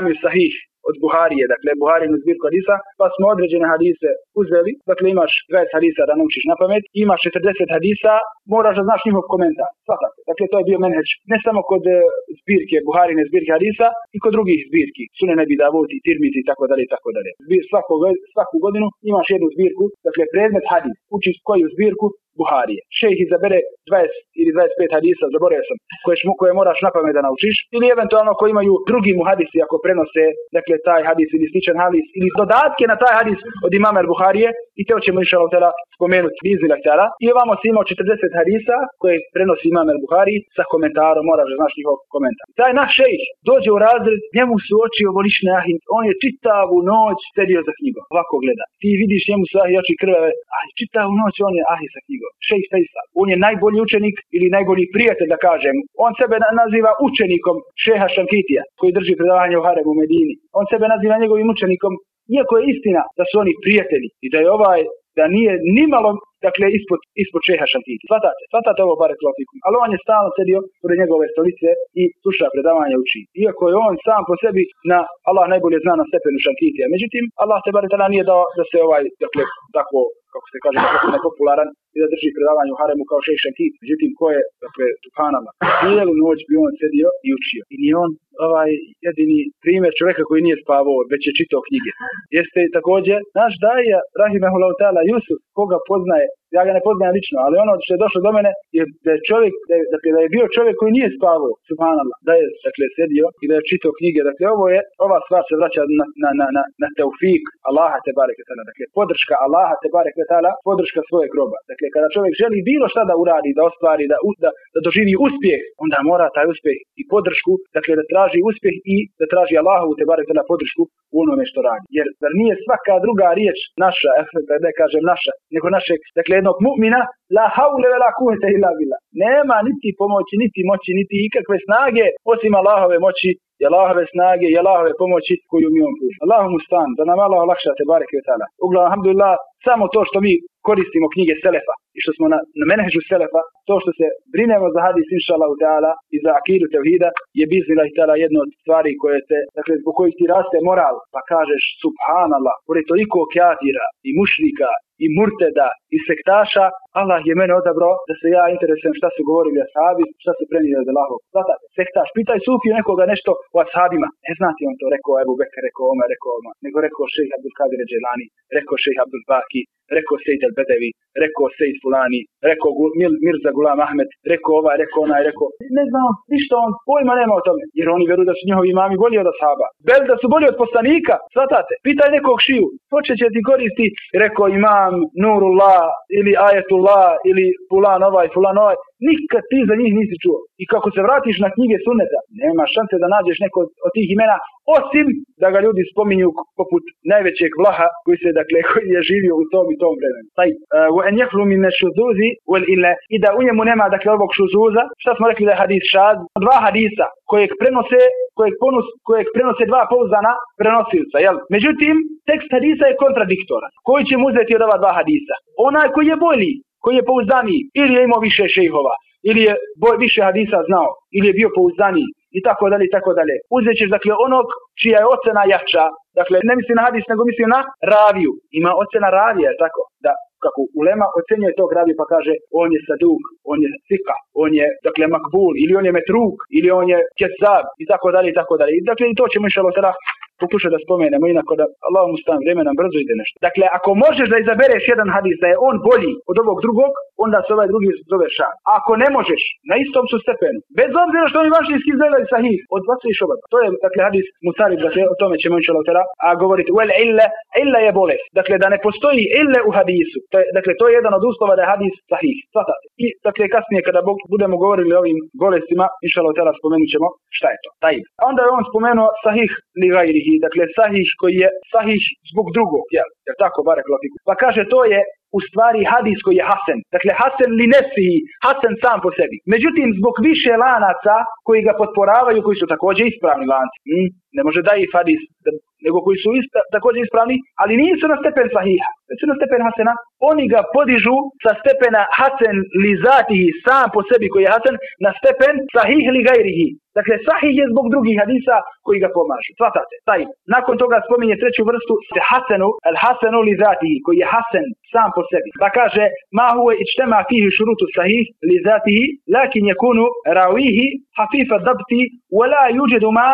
uh, sahih, od Buharije, dakle Buharijinu zbirku hadisa, pa smo određene hadise uzeli, dakle imaš 20 hadisa da naučiš na pamet, imaš 40 hadisa, moraš da znaš njihov komentar. Svakako. Dakle, to je bio menheđ ne samo kod e, zbirke Buharine zbirke hadisa i kod drugih zbirki, Sune Nebi Davuti, Tirmiti i tako dalje tako dalje. Svaku, svaku godinu imaš jednu zbirku, dakle predmet hadis, učiš koju zbirku, Buharije. Šejh izabere 20 ili 25 hadisa, zaboravio sam, koje, koje moraš na pamet da naučiš, ili eventualno koji imaju drugi mu hadisi ako prenose, dakle, taj hadis ili sličan hadis, ili dodatke na taj hadis od imama Buharije, i to ćemo inša Allah spomenuti bizila htjela. I ovamo si imao 40 hadisa koje prenosi imam Buhari sa komentarom, moraš da znaš njihov komentar. Taj naš šejh dođe u razred, njemu su oči ovolišne ahin, on je čitavu noć sedio za knjigom, ovako gleda. Ti vidiš njemu su ahi oči krvave, a čitavu noć on je ahi sa knjigom. Šejh Fejsa, on je najbolji učenik ili najbolji prijatelj da kažem. On sebe naziva učenikom šeha Šankitija koji drži predavanje u Harebu Medini. On sebe naziva njegovim učenikom iako je istina da su oni prijatelji i da je ovaj da nije nimalo dakle ispod, ispod čeha šantiti. Svatate, svatate ovo bare klofikum. Ali on je stalno sedio pored njegove stolice i sluša predavanje uči. Iako je on sam po sebi na Allah najbolje zna na stepenu šantitija. Međutim, Allah te bare tada nije dao da se ovaj, dakle, tako kako se kaže, *laughs* tako nepopularan i da drži predavanje u haremu kao šeš šankit. Međutim, ko je, dakle, Subhanallah, cijelu noć bi on sedio i učio. I nije on ovaj jedini primjer čovjeka koji nije spavao, već je čitao knjige. Jeste također naš daja, Rahimahullah ta'ala, Jusuf, koga poznaje, ja ga ne poznajem lično, ali ono što je došlo do mene je da je čovjek, da je, dakle, da je bio čovjek koji nije spavao, subhanallah, da je dakle, sedio i da je čitao knjige. Dakle, ovo je, ova stvar se vraća na, na, na, na, na teufik Allaha te bareke Dakle, podrška Allaha te bareke podrška svoje groba. Dakle, kada čovjek želi bilo šta da uradi, da ostvari, da, da, da doživi uspjeh, onda mora taj uspjeh i podršku, dakle, da traži uspjeh i da traži Allahu te bareke podršku u onome što radi. Jer zar nije svaka druga riječ naša, da ne kažem naša, nego našeg, dakle, jednog mu'mina, la haule la kuvete illa billah. Nema niti pomoći, niti moći, niti ikakve snage, osim Allahove moći i Allahove snage i Allahove pomoći koju mi on pruža. Allahu stan, da nam Allah olakša te bareke i. Uglavnom, alhamdulillah, samo to što mi koristimo knjige Selefa i što smo na, na menhežu Selefa, to što se brinemo za hadis inša ta'ala i za akidu tevhida je biznila i ta'ala jedna od stvari koje te, dakle, zbog kojih ti raste moral, pa kažeš subhanallah, pored toliko kjatira i mušrika i murteda i sektaša, Allah je mene odabrao da se ja interesujem šta su govorili ashabi, šta su prenijeli od Allahov. Zatate, sektaš, pitaj Sufiju nekoga nešto o ashabima. Ne znati on to, rekao Ebu Bekar, rekao Omer, rekao nego rekao šejh Abdul Kadir Dželani, rekao šejh Abdul Baki, rekao Sejid El Bedevi, rekao Sejid Fulani, rekao Mirza Gulam Ahmed, rekao ovaj, rekao onaj, rekao, ne znam, ništa on, pojma nema o tome, jer oni vjeruju da su njihovi imami bolji od ashaba. Bel da su bolji od poslanika, svatate, pitaj nekog šiju, će ti koristi, rekao imam Nurullah ili Ayatullah ili Fulan ovaj, Fulan ovaj, nikad ti za njih nisi čuo. I kako se vratiš na knjige suneta, nema šanse da nađeš neko od tih imena, osim da ga ljudi spominju poput najvećeg vlaha koji se, dakle, *laughs* koji je živio u tom i tom vremenu. Taj, šuzuzi, i da u njemu nema, dakle, ovog šuzuza, šta smo rekli da je hadis šad, dva hadisa kojeg prenose kojeg, ponus, kojeg prenose dva pouzdana prenosilca, jel? Međutim, tekst hadisa je kontradiktoran. Koji ćemo uzeti od ova dva hadisa? Onaj koji je bolji, koji je pouzdaniji, ili je imao više šejhova, ili je više hadisa znao, ili je bio pouzdaniji, i tako dalje, i tako dalje. Uzet ćeš, dakle, onog čija je ocena jača, dakle, ne misli na hadis, nego misli na raviju. Ima ocena ravija, tako, da kako ulema ocenjuje tog ravi pa kaže on je saduk, on je sika, on je dakle makbul, ili on je metruk, ili on je kjezab, i tako dalje, i tako dalje. I dakle, i to ćemo inšalo tada pokušati da spomenemo, inako da Allah mu stan vrijeme nam brzo ide nešto. Dakle, ako možeš da izabereš jedan hadis da je on bolji od ovog drugog, onda se ovaj drugi zove šan. A ako ne možeš, na istom su stepenu, bez obzira što oni vaši izgledaju sahih, odbaciš oba. To je, dakle, hadis Musari, dakle, o tome ćemo inšalo tada, a govoriti, well, illa, illa je bolest. Dakle, da ne postoji ille u hadisu. To je, dakle, to je jedan od uslova da je hadis sahih. Svatate. I, dakle, kasnije kada budemo govorili o ovim bolestima, inšalo tada spomenut ćemo šta je to. Taj. Onda je on spomenuo sahih li gajrihi, dakle, sahih koji je sahih zbog drugog, jel? Jer tako, barek Pa kaže, to je u stvari hadis koji je hasen. Dakle, hasen li nefsihi, hasen sam po sebi. Međutim, zbog više lanaca koji ga potporavaju, koji su također ispravni lanci. Hm? Ne može da i hadis, nego koji su ista, također ispravni, ali nisu na stepen sahiha, već su na stepen hasena. Oni ga podižu sa stepena hasen li zatihi, sam po sebi koji je hasen, na stepen sahih li gajrihi. Dakle, sahih je zbog drugih hadisa koji ga pomažu. Svatate, taj. Nakon toga spominje treću vrstu, se hasenu, el hasenu li zatihi, koji je hasen sam po sebi. Pa kaže, ma huve ičtema fihi šurutu sahih li zatihi, lakin je kunu rawihi hafifa dabti, wala yuđedu ma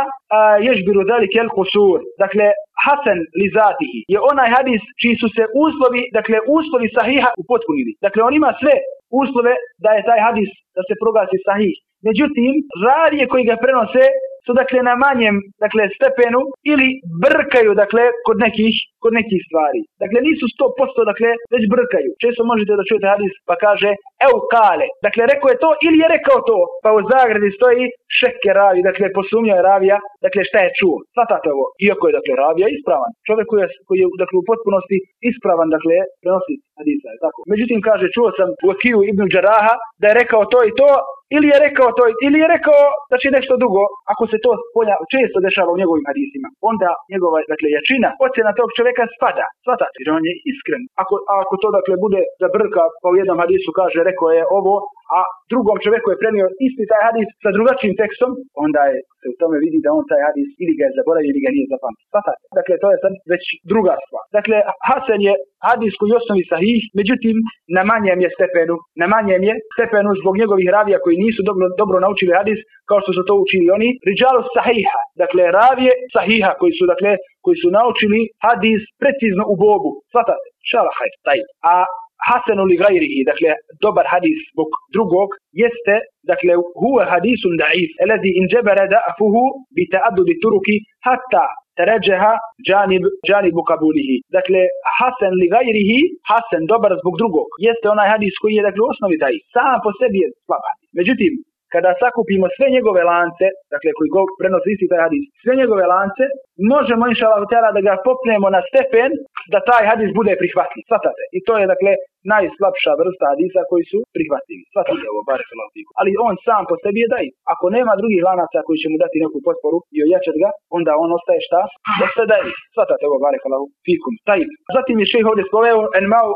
ježbiru dalike el kusur. Dakle, hasan li zatihi je onaj hadis čiji su se uslovi, dakle uslovi sahiha upotpunili. Dakle, on ima sve uslove da je taj hadis da se proglasi sahih. Međutim, radije koji ga prenose su dakle na manjem dakle stepenu ili brkaju dakle kod nekih kod nekih stvari. Dakle nisu 100% dakle već brkaju. Često možete da čujete hadis pa kaže eu kale. Dakle rekao je to ili je rekao to. Pa u zagradi stoji šeke ravi, dakle posumnjao je ravija, dakle šta je čuo. Svatate ovo. Iako je dakle ravija ispravan. Čovjek koji je, koji je dakle u potpunosti ispravan dakle prenosi hadisa. Je tako. Međutim kaže čuo sam u Akiju ibn Đaraha da je rekao to i to ili je rekao to, ili je rekao da će nešto dugo, ako se to ponja, često dešava u njegovim hadisima, onda njegova, dakle, jačina, ocjena tog čovjeka spada, svatate, jer on je iskren. Ako, ako to, dakle, bude da brka, pa u jednom hadisu kaže, rekao je ovo, a drugom čovjeku je prenio isti taj hadis sa drugačijim tekstom, onda je se u tome vidi da on taj hadis ili ga je zaboravio ili ga nije zapamtio. Svatate. Dakle, to je sad već druga stvar. Dakle, Hasan je hadis koji osnovi sahih, međutim, na manjem je stepenu, na manjem je stepenu zbog njegovih ravija koji nisu dobro, dobro naučili hadis, kao što su to učili oni, riđalu sahiha, dakle ravije sahiha koji su dakle koji su naučili hadis precizno u Bogu. Svatate, šalahaj, taj. A Hasan li gajrihi, dakle dobar hadis zbog drugog, jeste, dakle, huwa hadisun da'if, elezi inđebere da'afuhu bi ta'adudi turuki hatta teređeha džanib, džanibu kabulihi. Dakle, Hasan li gajrihi, Hasan dobar zbog drugog, jeste onaj hadis koji je, dakle, u osnovi taj. Sam po sebi je slab. Međutim, kada sakupimo sve njegove lance, dakle koji prenosi isti taj hadis, sve njegove lance, možemo inša da ga popnemo na stepen da taj hadis bude prihvatljiv. Svatate. I to je dakle najslabša vrsta hadisa koji su prihvatljivi. Svatate ovo, bare Ali on sam po sebi je daj. Ako nema drugih lanaca koji će mu dati neku potporu i ojačati ga, onda on ostaje šta? Ostaje daj. Svatate ovo, bare fikum. Taj. Zatim je šejh ovdje spomeo enmau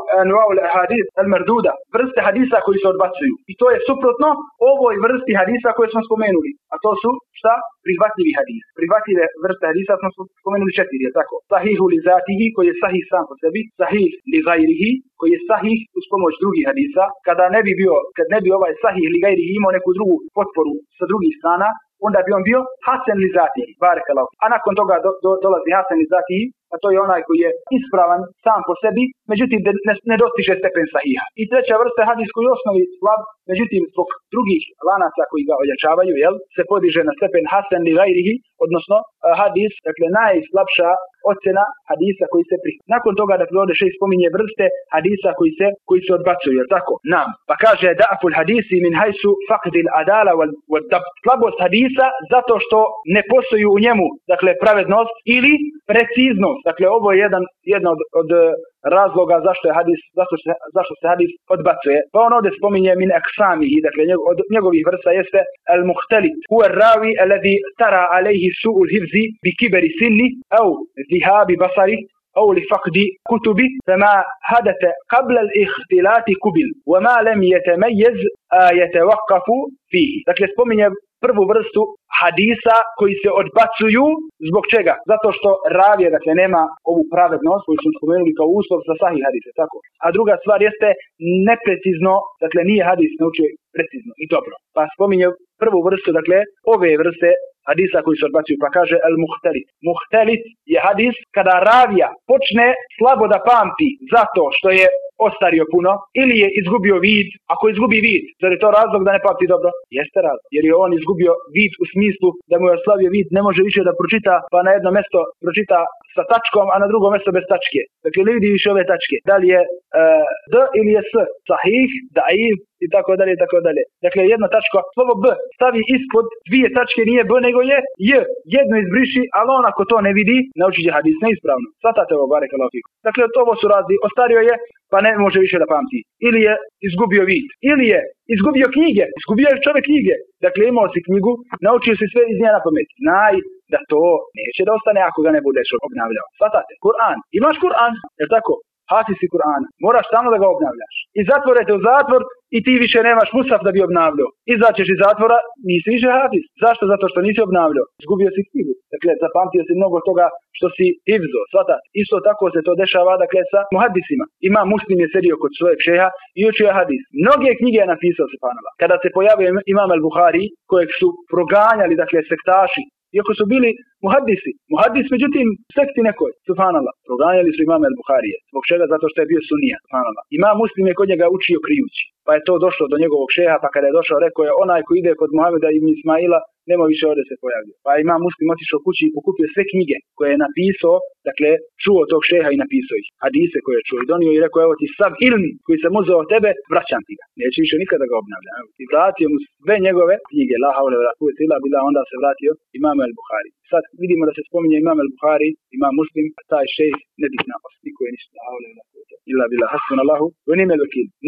hadis al marduda, vrste hadisa koji se odbacuju. I to je suprotno ovoj vrsti hadisa koje smo spomenuli. A to su šta? Prihvatljivi hadis. Prihvatljive vrste hadisa smo spomenuli četiri, je tako? Sahihu li zatihi, koji je sahih sam po sebi, sahih li gajrihi, koji je sahih uz pomoć drugih hadisa, kada ne bi bio, kad ne bi ovaj sahih li gajrihi imao neku drugu potporu sa drugih strana, onda bi on bio hasen li zatihi, barekallahu. A nakon toga do, do, dolazi hasen li zatihi, a to je onaj koji je ispravan sam po sebi, međutim ne, ne dostiže stepen sahiha. I treća vrsta hadis koji je osnovi slab, međutim zbog drugih lanaca koji ga ojačavaju, jel, se podiže na stepen hasan li gajrihi, odnosno hadis, dakle najslabša ocjena hadisa koji se pri. Nakon toga da dakle, ovdje še spominje vrste hadisa koji se koji se odbacuju, jel tako? Nam. Pa kaže da aful hadisi min hajsu faqdil adala wal, wal slabost hadisa zato što ne postoji u njemu, dakle pravednost ili preciznost Dakle, ovo je jedan, jedan od, od eh, razloga zašto je hadis, zašto se, zašto se hadis odbacuje. Pa on ovdje spominje min aksamihi, dakle njegov, od njegovih vrsta jeste al muhtelit. Huwa rawi alladhi tara alayhi su'u al-hifzi bi kibri sinni au zihabi basari أو لفقد كتب فما حدث قبل الاختلاط قبل وما لم يتميز يتوقف فيه. Dakle, spominje prvu vrstu hadisa koji se odbacuju zbog čega? Zato što ravije, dakle, nema ovu pravednost koju smo spomenuli kao uslov za sahih hadise, tako. A druga stvar jeste neprecizno, dakle, nije hadis naučio precizno i dobro. Pa spominje prvu vrstu, dakle, ove vrste hadisa koji se odbacuju, pa kaže el muhtelit. Muhtelit je hadis kada ravija počne slabo da pamti zato što je ostario puno ili je izgubio vid, ako izgubi vid, zar je to razlog da ne pamti dobro? Jeste razlog, jer je on izgubio vid u smislu da mu je oslavio vid, ne može više da pročita, pa na jedno mjesto pročita sa tačkom, a na drugo mjesto bez tačke. Dakle, ne vidi više ove tačke. Da li je uh, D ili je S, sahih, daif, i tako dalje i tako dalje. Dakle, jedna tačka, slovo B stavi ispod dvije tačke, nije B, nego je J. Jedno izbriši, ali on ako to ne vidi, naučit će hadis neispravno. Svatate ovo, bare Dakle, to ovo su razni. Ostario je, pa ne može više da pamti. Ili je izgubio vid. Ili je izgubio knjige. Izgubio je čovjek knjige. Dakle, imao si knjigu, naučio si sve iz nje na pamet. Naj, da to neće da ostane ako ga ne budeš obnavljao. Svatate, Kur'an. Imaš Kur'an, je tako? Hafiz si Kur'ana. Moraš stalno da ga obnavljaš. I zatvorete u zatvor i ti više nemaš musaf da bi obnavljao. Izaćeš iz zatvora, nisi više hafiz. Zašto? Zato što nisi obnavljao. Zgubio si knjigu. Dakle, zapamtio si mnogo toga što si hivzo. Svatat. Isto tako se to dešava, dakle, sa muhadisima. Ima muslim je sedio kod svojeg šeha i učio hadis. Mnoge knjige je napisao Subhanallah. Kada se pojavio imam al-Buhari, kojeg su proganjali, dakle, sektaši, iako su bili muhadisi. Muhadis, međutim, sekti nekoj, subhanallah. Proganjali su imame al-Buharije. Zbog čega? Zato što je bio sunija, subhanallah. Ima muslim je kod njega učio krijući. Pa je to došlo do njegovog šeha, pa kada je došao, rekao je onaj koji ide kod Muhameda ibn Ismaila, nema više ovdje se pojavio. Pa ima muslim otišao kući i pokupio sve knjige koje je napisao, dakle, čuo tog šeha i napisao ih. Hadise koje je čuo i donio i rekao, evo ti sav ilmi koji sam uzeo od tebe, vraćam ti ga. Neće više nikada ga obnavlja. I vratio mu sve njegove knjige, la haule bila, onda se vratio imam al-Buhari sad vidimo da se spominje imam el-Buhari, imam muslim, a taj šejh nebitna niko je ništa. Ila bila hasbun Allahu, unim el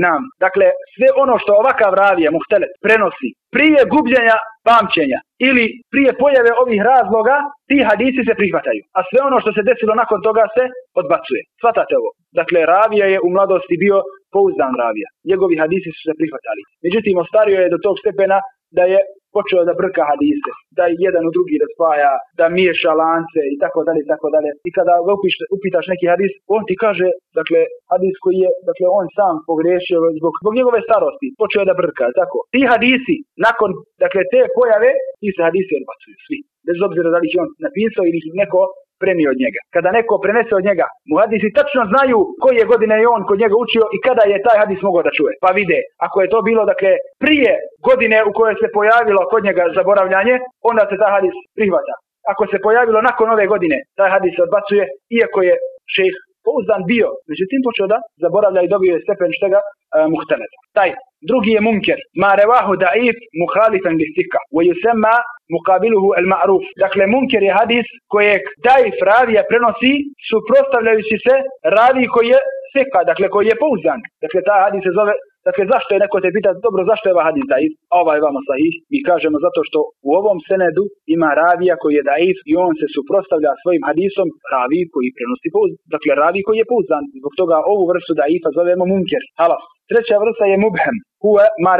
Nam, dakle, sve ono što ovakav ravija, muhtelet, prenosi prije gubljenja pamćenja ili prije pojave ovih razloga, ti hadisi se prihvataju. A sve ono što se desilo nakon toga se odbacuje. Svatate ovo. Dakle, ravija je u mladosti bio pouzdan ravija. Njegovi hadisi su se prihvatali. Međutim, ostario je do tog stepena da je počeo da brka hadise, da jedan u drugi raspaja, da miješa lance i tako dalje i tako dalje. I kada ga upitaš neki hadis, on ti kaže, dakle, hadis koji je, dakle, on sam pogriješio zbog, zbog njegove starosti, počeo da brka, tako. Ti hadisi, nakon, dakle, te pojave, ti se hadisi odbacuju, svi. Bez obzira da li će on napisao ili neko premio od njega. Kada neko prenese od njega, mu hadisi tačno znaju koje godine je on kod njega učio i kada je taj hadis mogao da čuje. Pa vide, ako je to bilo dakle prije godine u kojoj se pojavilo kod njega zaboravljanje, onda se taj hadis prihvata. Ako se pojavilo nakon ove godine, taj hadis se odbacuje, iako je šejh pouzdan bio. Međutim, počeo da zaboravlja i dobio je stepen štega e, muhteleta. Taj drugi je munker. Ma revahu da'if muhalifan li sika. Wa yusemma mukabiluhu el ma'ruf. Dakle, munker je hadis kojeg da'if ravija prenosi suprostavljajući se ravi koji je sika, dakle koji je pouzdan. Dakle, taj hadis se zove Dakle, zašto je neko te pita, dobro, zašto je ovaj hadis daif, a ovaj vamo sahih? Mi kažemo zato što u ovom senedu ima ravija koji je daif i on se suprostavlja svojim hadisom ravi koji prenosi pouzdan. Dakle, ravi koji je pouzdan. Zbog toga ovu vrstu daifa zovemo munker. Halas. Treća vrsta je mubhem. Huwa ma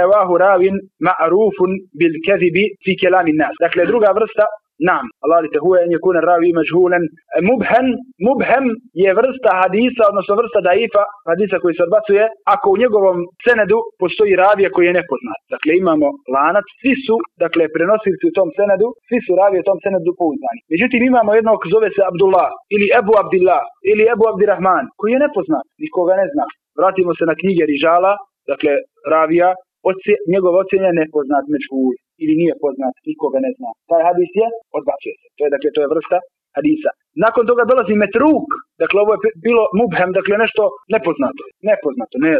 ravin ma'rufun bil kadhibi fi nas. Dakle, druga vrsta Nam, Allah te huwa en yakuna ravi majhulan. Mubhem, mubhem je vrsta hadisa, odnosno vrsta daifa, hadisa koji se odbacuje, ako u njegovom senedu postoji ravija koji je nepoznat. Dakle, imamo lanac, svi su, dakle, prenosilci u tom senedu, svi su ravije u tom senedu pouzdani. Međutim, imamo jednog zove se Abdullah, ili Ebu Abdillah, ili Ebu Abdirahman, koji je nepoznat, nikoga ne zna. Vratimo se na knjige Rižala, dakle, ravija, oci, njegov ocjen je nepoznat međhul ili nije poznat, nikoga ne zna. Taj hadis je odbačuje se. To je, dakle, to je vrsta hadisa. Nakon toga dolazi metruk, dakle ovo je bilo mubhem, dakle nešto nepoznato. Nepoznato, ne,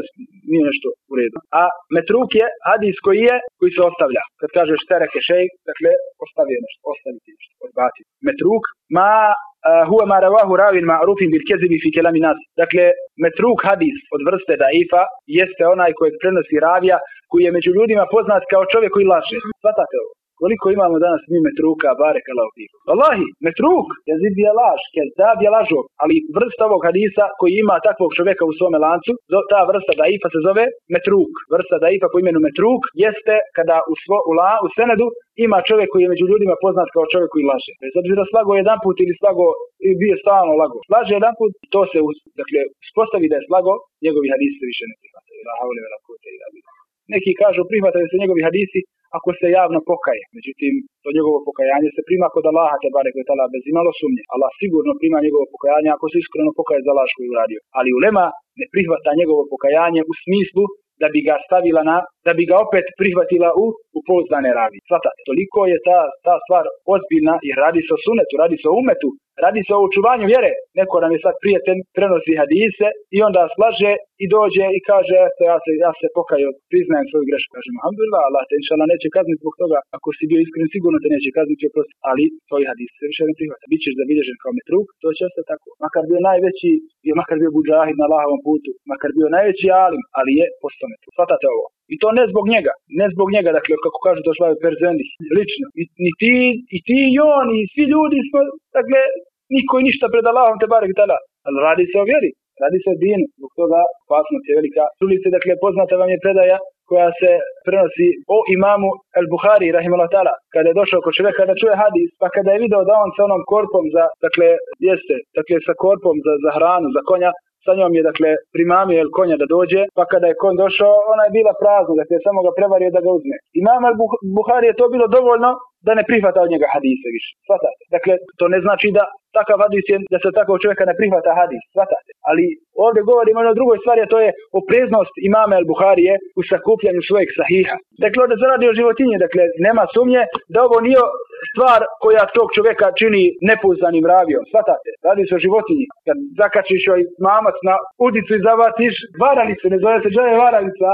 nije nešto u redu. A metruk je hadis koji je, koji se ostavlja. Kad kažeš tereke šejk, dakle ostavi nešto, ostaviti nešto. Metruk, ma huwa ma rawahu ravin ma'rufin bil kezibi fi kelami nas. Dakle, metruk hadis od vrste daifa jeste onaj kojeg prenosi ravija koji je među ljudima poznat kao čovjek koji laže. Svatate ovo. Koliko imamo danas mi metruka, bare kalautiku. Allahi, metruk, jezid je laž, kezab je lažo, ali vrsta ovog hadisa koji ima takvog čovjeka u svome lancu, ta vrsta daifa se zove metruk. Vrsta daifa po imenu metruk jeste kada u, svo, u, la, u senedu ima čovjek koji je među ljudima poznat kao čovjek koji laže. Bez obzira slago jedan put ili slago ili bio stalno lago. Laže jedan put, to se dakle, spostavi da je slago, njegovi hadisi više ne prihvataju. Neki kažu prihvataju se njegovi hadisi ako se javno pokaje. Međutim, to njegovo pokajanje se prima kod Allaha te barek tala bez imalo sumnje. Allah sigurno prima njegovo pokajanje ako se iskreno pokaje za laž koju uradio. Ali ulema ne prihvata njegovo pokajanje u smislu da bi ga stavila na, da bi ga opet prihvatila u, u pouzdane ravi. Svatate, toliko je ta, ta stvar ozbiljna jer radi se o sunetu, radi se o umetu, Radi se o očuvanju vjere. Neko nam je sad prijatelj, prenosi hadise i onda slaže i dođe i kaže, eto, ja se, ja se pokaju, priznajem svoju grešku. Kaže, alhamdulillah, Allah te inšala neće kazniti zbog toga. Ako si bio iskren, sigurno te neće kazniti oprosti. Ali tvoj hadis se više ne prihvata. Bićeš zabilježen kao metruk, to će ostati tako. Makar bio najveći, je makar bio buđahid na Allahovom putu, makar bio najveći alim, ali je postao metruk. Svatate ovo. I to ne zbog njega, ne zbog njega, dakle, kako kažu to šlave perzendi, lično. I, ni ti, i ti, i on, i svi ljudi smo, dakle, niko ništa pred Allahom te barek tala. Ali radi se o vjeri, radi se o dinu, zbog toga opasnost je velika. Čuli se, dakle, poznata vam je predaja koja se prenosi o imamu El Buhari, rahimahullah ta'ala, kada je došao kod čovjeka da čuje hadis, pa kada je video da on sa onom korpom za, dakle, jeste, dakle, sa korpom za, za hranu, za konja, sa njom je dakle primamio el konja da dođe, pa kada je konj došao, ona je bila prazna, dakle samo ga prevario da ga uzme. Imam Buhari je to bilo dovoljno da ne prihvata od njega hadise više. Svatate. Dakle, to ne znači da takav hadis je da se takvog čovjeka ne prihvata hadis. Svatate. Ali ovdje govorimo o drugoj stvari, a to je opreznost imama al Buharije u sakupljanju svojeg sahiha. Dakle, ovdje se radi o životinji, dakle, nema sumnje da ovo nije stvar koja tog čovjeka čini nepouzdanim ravijom. Svatate, radi se o životinji. Kad zakačiš joj mamac na udicu i zavatiš varalicu, ne zove se džaje varalica.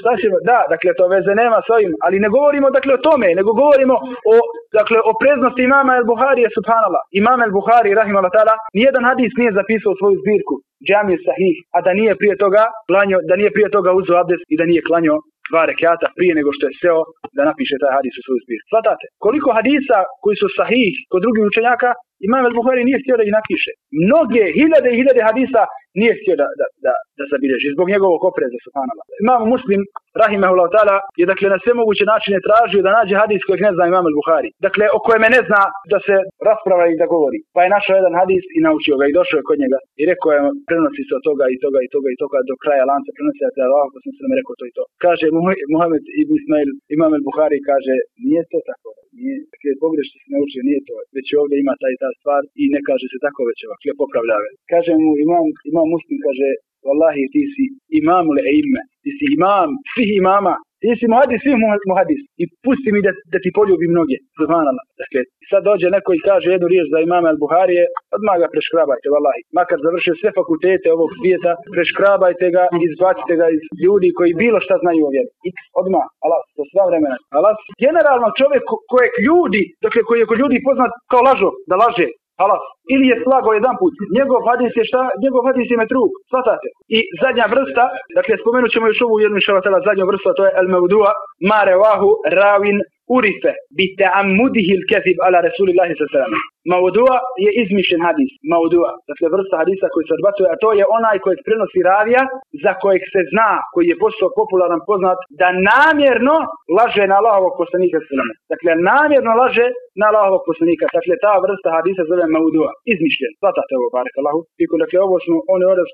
Šta ćemo? Da, dakle, to veze nema s ovim. Ali ne govorimo dakle o tome, nego govorimo o dakle o preznosti imama El Buharije subhanallah. Imam El Buhari rahimahullah taala nijedan hadis nije zapisao svoju zbirku džamije sahih, a da nije prije toga klanio, da nije prije toga uzeo abdest i da nije klanio dva rekiata prije nego što je seo da napiše taj hadis u svoju zbirku. Svatate, koliko hadisa koji su sahih kod drugih učenjaka, Imam al-Buhari nije htio da ih napiše. Mnoge, hiljade i hiljade hadisa nije htio da, da, da, da zabilježi zbog njegovog opreza, subhanallah. Imam Muslim, rahimahullah ta'ala, je dakle na sve moguće načine tražio da nađe hadis kojeg ne zna Imam al-Buhari. Dakle, o kojeme ne zna da se rasprava i da govori. Pa je našao jedan hadis i naučio ga i došao je kod njega i rekao je, prenosi se od toga i toga i toga i toga do kraja lanca, prenosi se Allah, sam se nam rekao to i to. Kaže Muhammed ibn Ismail, Imam al-Buhari kaže, nije to tako. Nije, dakle, pogrešno se naučio, nije to. Već ovdje ima taj ta stvar i ne kaže se tako već ovak, popravljave. Kaže mu imam, imam muslim, kaže, Wallahi, ti si imam le ime, ti si imam svih imama, ti si muhadis svih muhadis i pusti mi da, da ti poljubi mnoge. Subhanallah. Dakle, sad dođe neko i kaže jednu riječ za imama al-Buharije, odmah ga preškrabajte, vallahi. Makar završio sve fakultete ovog svijeta, preškrabajte ga, izbacite ga iz ljudi koji bilo šta znaju o vjeri. I odmah, Allah, to sva vremena. Allah, generalno čovjek kojeg ljudi, dakle koji je kod ljudi poznat kao lažo, da laže, Halas. Ili je slago jedan put. Njegov hadis je šta? Njegov hadis je metruk. Svatate. I zadnja vrsta, dakle spomenut ćemo još ovu jednu šalatela, zadnju vrstu, to je el mevdua, mare wahu ravin urife bi ta'ammudihi al-kadhib ala Rasulillahi sallallahu Maudua je izmišljen hadis. Maudua. Dakle, vrsta hadisa koji se odbacuje, a to je onaj kojeg prenosi ravija, za kojeg se zna, koji je postao popularan poznat, da namjerno laže na Allahovog poslanika sallallahu Dakle, namjerno laže na Allahovog poslanika. Dakle, ta vrsta hadisa zove Maudua. Izmišljen. Svatate ovo, barek Allahu. Fiku, dakle, ovo smo, on je ovdje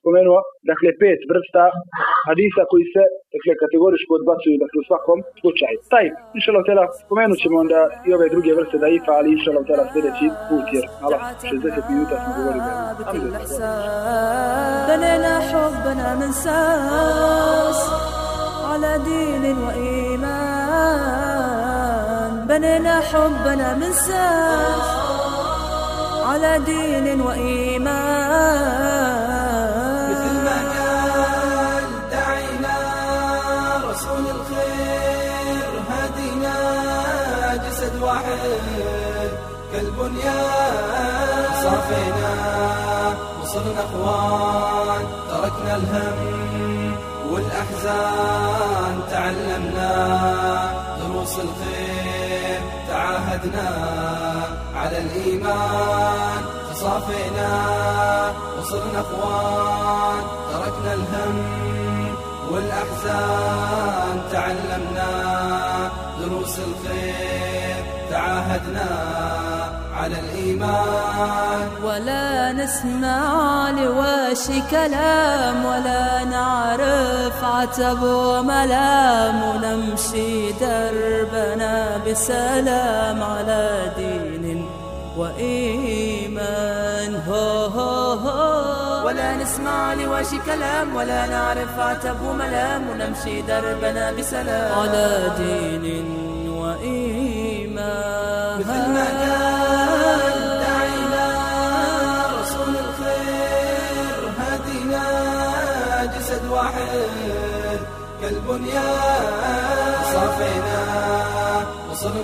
spomenuo, dakle, pet vrsta hadisa koji se, dakle, kategoriško odbacuju, dakle, u svakom slučaju. Taj, inšalav tela, spomenut ćemo onda i ove druge vrste da ifa, ali inšalav tela sljedeći تجيب حبنا من ساس على دين وإيمان بنينا حبنا من ساس على دين وإيمان. بنينا حبنا من ساس على دين وإيمان. واحد. كالبنيان صافينا وصرنا أخوان تركنا الهم والأحزان. تعلمنا دروس الخير تعاهدنا على الإيمان. تصافينا وصرنا أخوان تركنا الهم والأحزان. تعلمنا دروس الخير تعاهدنا على الإيمان. ولا نسمع لواشي كلام ولا نعرف عتب وملام. ونمشي دربنا بسلام على دين وإيمان. هو هو هو. ولا نسمع لواشي كلام ولا نعرف عتب وملام. ونمشي دربنا بسلام. على دين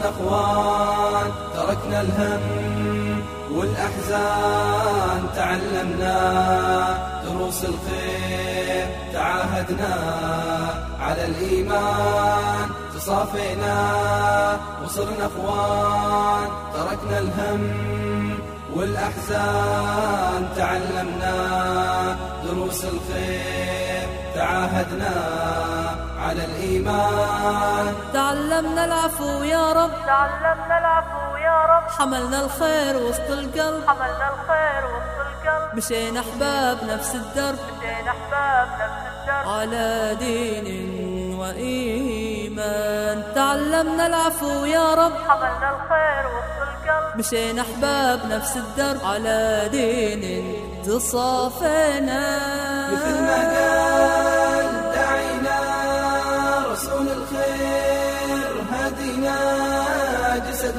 اخوان تركنا الهم والأحزان تعلمنا دروس الخير تعاهدنا على الإيمان تصافينا وصرنا أخوان تركنا الهم والأحزان تعلمنا دروس الخير تعاهدنا. على الإيمان. تعلمنا العفو يا رب. تعلمنا العفو يا رب. حملنا الخير وسط القلب. حملنا الخير وسط القلب. مشينا أحباب نفس الدرب. مشينا أحباب نفس الدرب. على دين وإيمان. تعلمنا العفو يا رب. حملنا الخير وسط القلب. مشينا أحباب نفس الدرب. على دين تصافينا مثل ما قال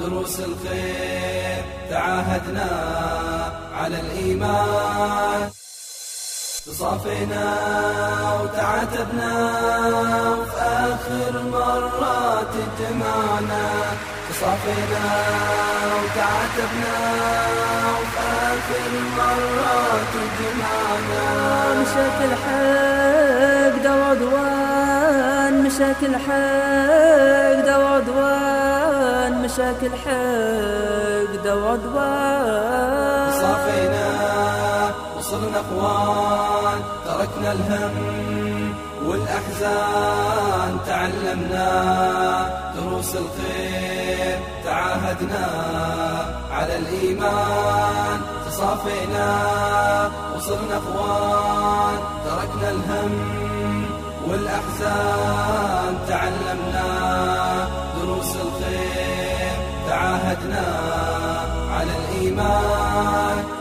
دروس الخير تعاهدنا على الإيمان. تصافينا وتعاتبنا وفي آخر مرة تجمعنا تصافينا وتعاتبنا وفي آخر مرة تجمعنا مشاك الحق دوا عدوان. مشاك الحق دوا عدوان. مشاكل حقد وعدوان صافينا وصرنا اخوان تركنا الهم والأحزان. تعلمنا دروس الخير تعاهدنا على الإيمان. تصافينا وصرنا اخوان تركنا الهم والأحزان. تعلمنا تعاهدنا على الإيمان.